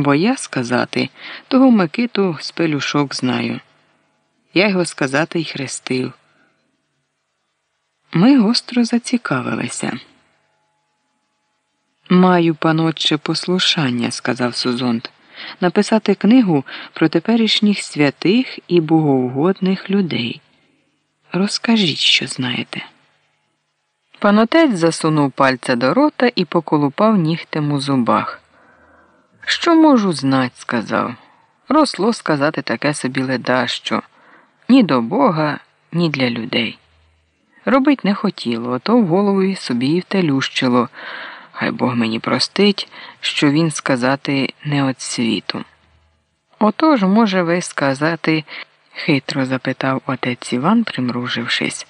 Бо я сказати, того Микиту з пелюшок знаю. Я його сказати й хрестив. Ми гостро зацікавилися. Маю, панотче, послушання, сказав Сузонт, написати книгу про теперішніх святих і богоугодних людей. Розкажіть, що знаєте. Панотець засунув пальця до рота і поколупав нігтем у зубах. Що можу знать, сказав. Росло сказати таке собі ледащо ні до Бога, ні для людей. Робить не хотіло, ото в голові собі і втелющило. Хай Бог мені простить, що він сказати не от світу. Отож, може, ви сказати, хитро запитав отець Іван, примружившись,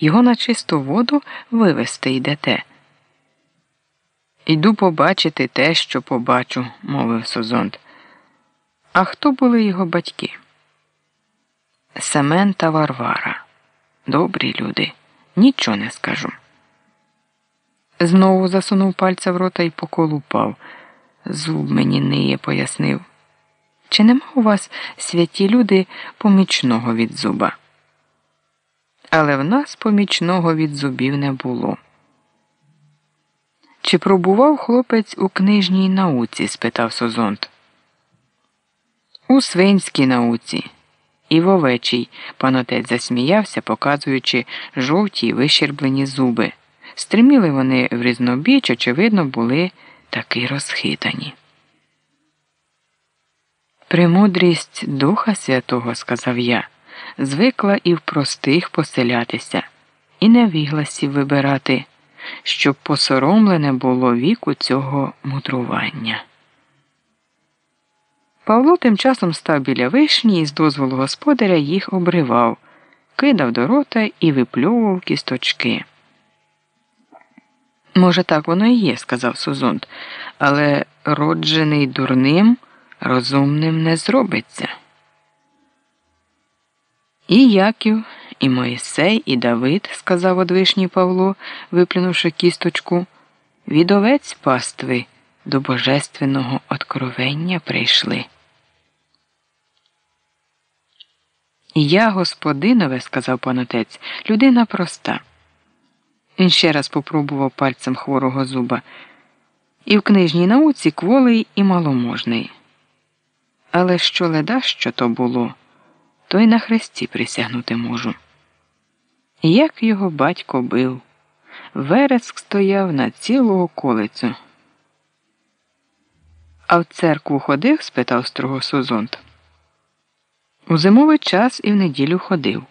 його на чисту воду вивести йдете. Іду побачити те, що побачу, мовив Созонт. А хто були його батьки? Семен та Варвара. Добрі люди, нічого не скажу. Знову засунув пальця в рота і поколупав. Зуб мені ниє, пояснив. Чи нема у вас святі люди помічного від зуба? Але в нас помічного від зубів не було. Чи пробував хлопець у книжній науці? спитав Созонт. У свинській науці. І в овечій панотець засміявся, показуючи жовті вищерблені зуби. Стриміли вони в різнобіч, очевидно, були таки розхитані. Премудрість Духа Святого, сказав я, звикла і в простих поселятися, і не вігласів вибирати, щоб посоромлене було віку цього мудрування. Павло тим часом став біля вишні і з дозволу господаря їх обривав, кидав до рота і випльовував кісточки. Може, так воно і є, сказав Сузонт, але роджений дурним, розумним не зробиться. І Яків, і Моїсей, і Давид, сказав одвишній Павло, виплюнувши кісточку, від овець пастви до божественного откровення прийшли. Я, господинове, сказав панотець, людина проста. Він ще раз попробував пальцем хворого зуба. І в книжній науці кволий і маломожний. Але що леда, що то було, то й на хресті присягнути можу. Як його батько бив, вереск стояв на цілу околицю. А в церкву ходив? спитав строго Сузонт. У зимовий час і в неділю ходив.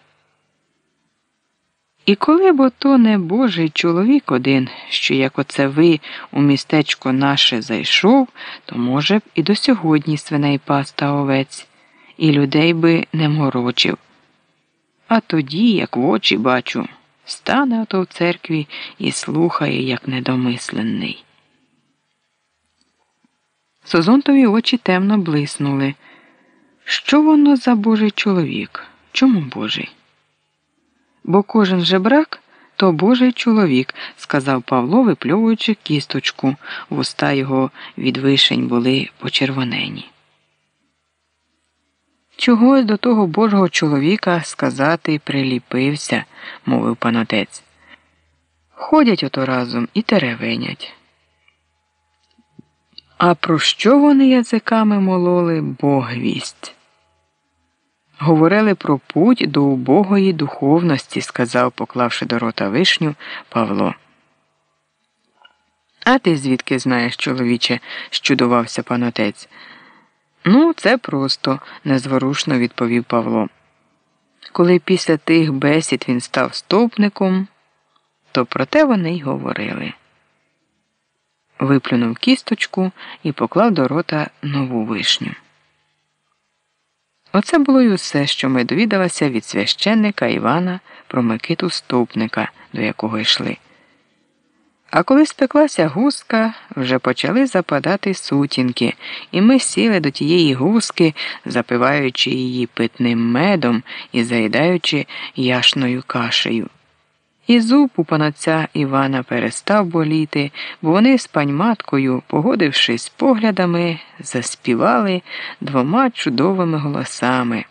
І коли б ото не божий чоловік один, що як оце ви у містечко наше зайшов, то, може б, і до сьогодні свиней пас та овець, і людей би не морочив. А тоді, як в очі бачу, стане ото в церкві і слухає, як недомисленний. Созонтові очі темно блиснули. Що воно за божий чоловік? Чому божий? Бо кожен жебрак то божий чоловік, сказав Павло, випльовуючи кісточку, вуста його від вишень були почервонені. Чогось до того божого чоловіка сказати приліпився, мовив панотець. Ходять ото разом і теревенять. А про що вони язиками мололи Бог вість? Говорили про путь до убогої духовності, сказав, поклавши до рота вишню Павло. А ти звідки знаєш, чоловіче, щудувався панотець. Ну, це просто, незворушно відповів Павло. Коли після тих бесід він став стовпником, то про те вони й говорили. Виплюнув кісточку і поклав до рота нову вишню. Оце було й усе, що ми довідалися від священника Івана про Микиту ступника, до якого йшли. А коли спеклася гуска, вже почали западати сутінки, і ми сіли до тієї гуски, запиваючи її питним медом і заїдаючи яшною кашею. І зуб у панотця Івана перестав боліти, бо вони з паньматкою, погодившись поглядами, заспівали двома чудовими голосами.